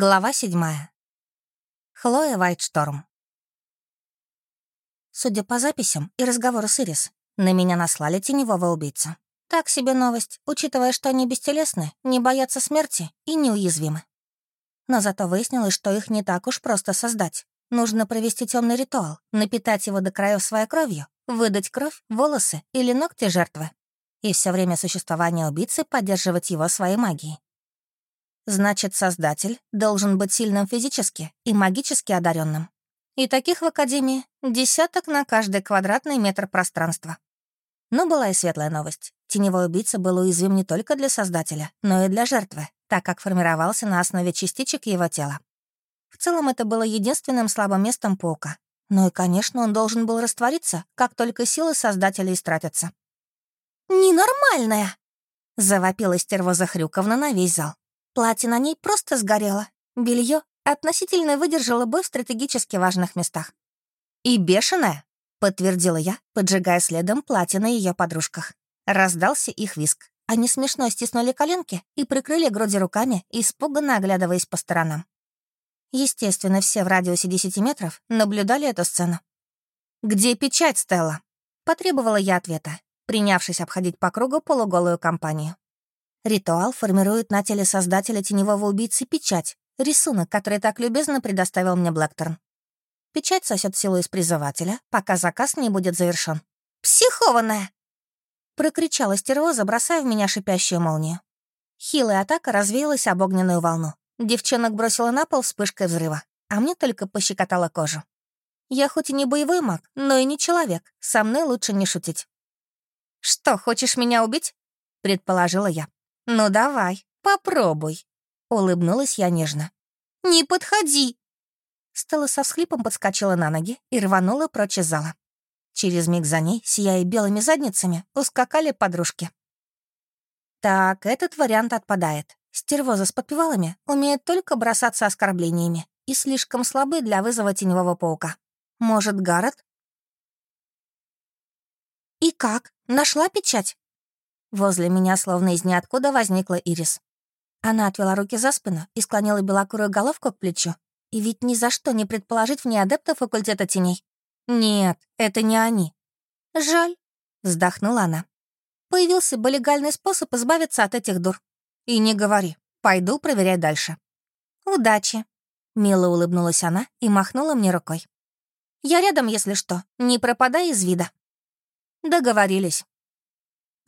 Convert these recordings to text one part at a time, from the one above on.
Глава седьмая. Хлоя Вайтшторм. Судя по записям и разговору с Ирис, на меня наслали теневого убийцу. Так себе новость, учитывая, что они бестелесны, не боятся смерти и неуязвимы. Но зато выяснилось, что их не так уж просто создать. Нужно провести темный ритуал, напитать его до краев своей кровью, выдать кровь, волосы или ногти жертвы. И все время существования убийцы поддерживать его своей магией. Значит, создатель должен быть сильным физически и магически одаренным. И таких в Академии десяток на каждый квадратный метр пространства. Но была и светлая новость. Теневой убийца был уязвим не только для создателя, но и для жертвы, так как формировался на основе частичек его тела. В целом, это было единственным слабым местом паука. Ну и, конечно, он должен был раствориться, как только силы создателя истратятся. «Ненормальная!» — завопила стервоза Хрюковна на весь зал. Платье на ней просто сгорело. Белье относительно выдержало бой в стратегически важных местах. «И бешеная», — подтвердила я, поджигая следом платье на ее подружках. Раздался их виск. Они смешно стиснули коленки и прикрыли груди руками, испуганно оглядываясь по сторонам. Естественно, все в радиусе 10 метров наблюдали эту сцену. «Где печать, Стелла?» — потребовала я ответа, принявшись обходить по кругу полуголую компанию. Ритуал формирует на теле создателя теневого убийцы печать, рисунок, который так любезно предоставил мне Блэкторн. Печать сосет силу из призывателя, пока заказ не будет завершен. «Психованная!» Прокричала стервоза, бросая в меня шипящую молнию. Хилая атака развеялась об огненную волну. Девчонок бросила на пол вспышкой взрыва, а мне только пощекотала кожу. Я хоть и не боевой маг, но и не человек. Со мной лучше не шутить. «Что, хочешь меня убить?» — предположила я. «Ну давай, попробуй», — улыбнулась я нежно. «Не подходи!» Стелла со всхлипом подскочила на ноги и рванула прочь из зала. Через миг за ней, сияя белыми задницами, ускакали подружки. Так, этот вариант отпадает. Стервоза с подпевалами умеет только бросаться оскорблениями и слишком слабы для вызова теневого паука. Может, Гаррет? «И как? Нашла печать?» Возле меня словно из ниоткуда возникла Ирис. Она отвела руки за спину и склонила белокурую головку к плечу. И ведь ни за что не предположить в ней адепта факультета теней. Нет, это не они. Жаль, вздохнула она. Появился бы легальный способ избавиться от этих дур. И не говори, пойду проверять дальше. Удачи. Мило улыбнулась она и махнула мне рукой. Я рядом, если что, не пропадай из вида. Договорились.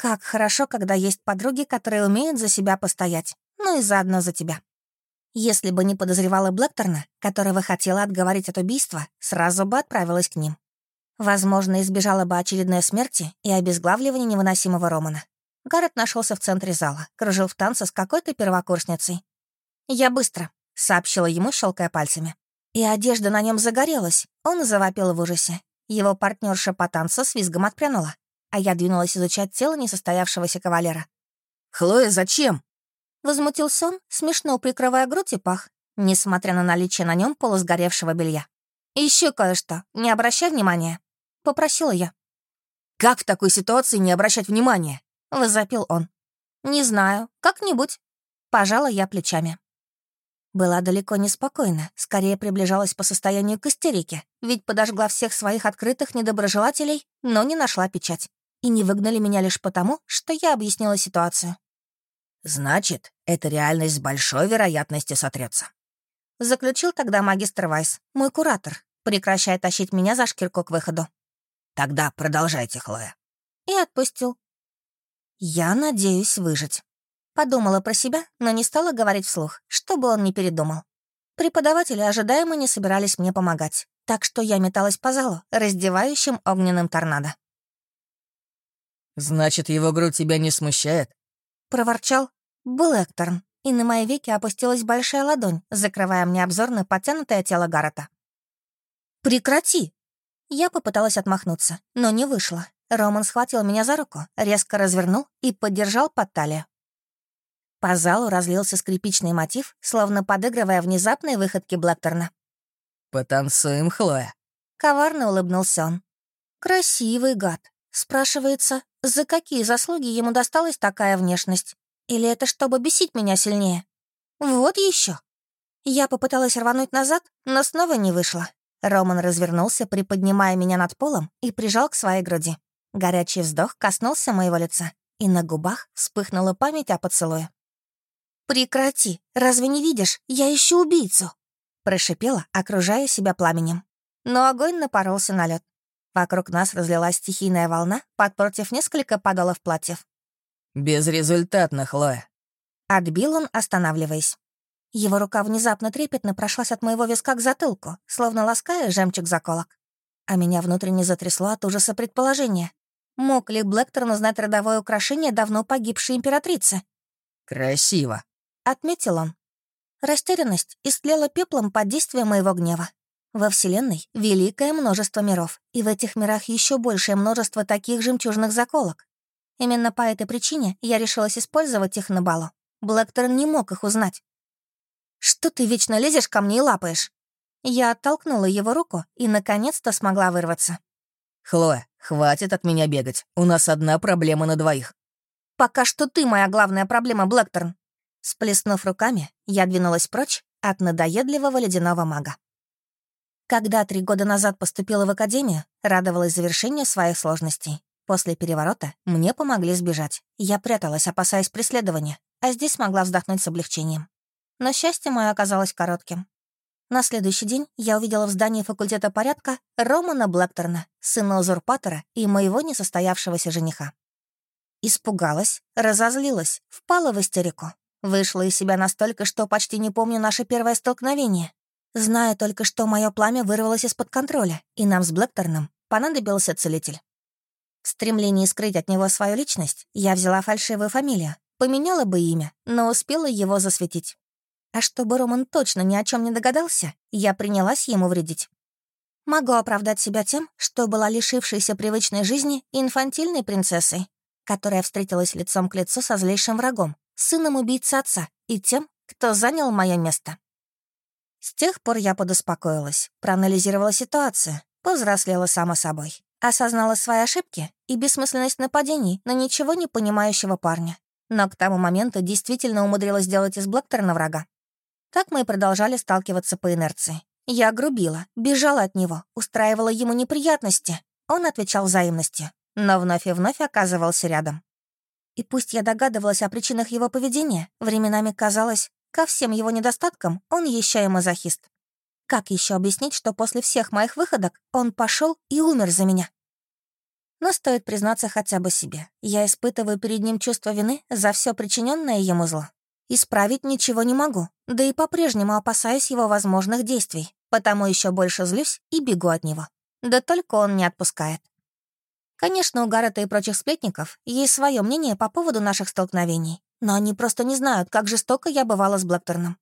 Как хорошо, когда есть подруги, которые умеют за себя постоять, ну и заодно за тебя. Если бы не подозревала Блэкторна, которого хотела отговорить от убийства, сразу бы отправилась к ним. Возможно, избежала бы очередной смерти и обезглавливания невыносимого Романа. Гаррет нашелся в центре зала, кружил в танце с какой-то первокурсницей. «Я быстро», — сообщила ему, щелкая пальцами. И одежда на нем загорелась. Он завопил в ужасе. Его партнерша по танцу с визгом отпрянула а я двинулась изучать тело несостоявшегося кавалера. «Хлоя, зачем?» Возмутился он, смешно прикрывая грудь и пах, несмотря на наличие на нем полусгоревшего белья. Еще кое-что, не обращай внимания», — попросила я. «Как в такой ситуации не обращать внимания?» — возопил он. «Не знаю, как-нибудь». Пожала я плечами. Была далеко не спокойна, скорее приближалась по состоянию к истерике, ведь подожгла всех своих открытых недоброжелателей, но не нашла печать и не выгнали меня лишь потому, что я объяснила ситуацию. «Значит, эта реальность с большой вероятностью сотрется. Заключил тогда магистр Вайс, мой куратор, прекращая тащить меня за шкирку к выходу. «Тогда продолжайте, Хлоя». И отпустил. «Я надеюсь выжить». Подумала про себя, но не стала говорить вслух, чтобы он не передумал. Преподаватели ожидаемо не собирались мне помогать, так что я металась по залу, раздевающим огненным торнадо. «Значит, его грудь тебя не смущает?» — проворчал Блэкторн, и на мои веки опустилась большая ладонь, закрывая мне обзор на подтянутое тело Гаррета. «Прекрати!» Я попыталась отмахнуться, но не вышло. Роман схватил меня за руку, резко развернул и поддержал под талию. По залу разлился скрипичный мотив, словно подыгрывая внезапной выходке Блэкторна. «Потанцуем, Хлоя!» Коварно улыбнулся он. «Красивый гад. Спрашивается, за какие заслуги ему досталась такая внешность? Или это чтобы бесить меня сильнее? Вот еще. Я попыталась рвануть назад, но снова не вышло. Роман развернулся, приподнимая меня над полом и прижал к своей груди. Горячий вздох коснулся моего лица, и на губах вспыхнула память о поцелуе. «Прекрати! Разве не видишь? Я ищу убийцу!» Прошипела, окружая себя пламенем. Но огонь напоролся на лед. Вокруг нас разлилась стихийная волна, подпортив несколько подолов платьев. «Безрезультатно, Хлоя». Отбил он, останавливаясь. Его рука внезапно трепетно прошлась от моего виска к затылку, словно лаская жемчуг заколок. А меня внутренне затрясло от ужаса предположения. Мог ли Блэкторн узнать родовое украшение давно погибшей императрицы? «Красиво», — отметил он. Растерянность истлела пеплом под действием моего гнева. Во Вселенной великое множество миров, и в этих мирах еще большее множество таких жемчужных заколок. Именно по этой причине я решилась использовать их на балу. Блэкторн не мог их узнать. «Что ты вечно лезешь ко мне и лапаешь?» Я оттолкнула его руку и, наконец-то, смогла вырваться. «Хлоя, хватит от меня бегать. У нас одна проблема на двоих». «Пока что ты моя главная проблема, Блэкторн». Сплеснув руками, я двинулась прочь от надоедливого ледяного мага. Когда три года назад поступила в академию, радовалась завершению своих сложностей. После переворота мне помогли сбежать. Я пряталась, опасаясь преследования, а здесь смогла вздохнуть с облегчением. Но счастье мое оказалось коротким. На следующий день я увидела в здании факультета порядка Романа Блэкторна, сына узурпатора и моего несостоявшегося жениха. Испугалась, разозлилась, впала в истерику. Вышла из себя настолько, что почти не помню наше первое столкновение. Знаю только, что мое пламя вырвалось из-под контроля, и нам с Блэкторном понадобился целитель. В стремлении скрыть от него свою личность я взяла фальшивую фамилию, поменяла бы имя, но успела его засветить. А чтобы Роман точно ни о чем не догадался, я принялась ему вредить. Могу оправдать себя тем, что была лишившейся привычной жизни инфантильной принцессой, которая встретилась лицом к лицу со злейшим врагом, сыном убийцы отца и тем, кто занял мое место. С тех пор я подуспокоилась, проанализировала ситуацию, повзрослела сама собой, осознала свои ошибки и бессмысленность нападений на ничего не понимающего парня. Но к тому моменту действительно умудрилась сделать из Блэкторна врага. Так мы и продолжали сталкиваться по инерции. Я грубила, бежала от него, устраивала ему неприятности. Он отвечал взаимностью, но вновь и вновь оказывался рядом. И пусть я догадывалась о причинах его поведения, временами казалось, ко всем его недостаткам он еще и мазохист. Как еще объяснить, что после всех моих выходок он пошел и умер за меня? Но стоит признаться хотя бы себе. Я испытываю перед ним чувство вины за все причиненное ему зло. Исправить ничего не могу, да и по-прежнему опасаюсь его возможных действий, потому еще больше злюсь и бегу от него. Да только он не отпускает. Конечно, у Гаррета и прочих сплетников есть свое мнение по поводу наших столкновений, но они просто не знают, как жестоко я бывала с Блэкторном.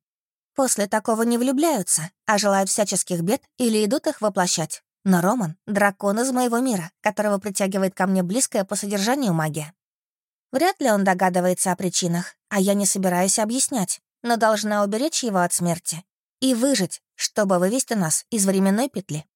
После такого не влюбляются, а желают всяческих бед или идут их воплощать. Но Роман — дракон из моего мира, которого притягивает ко мне близкая по содержанию магия. Вряд ли он догадывается о причинах, а я не собираюсь объяснять, но должна уберечь его от смерти и выжить, чтобы вывести нас из временной петли.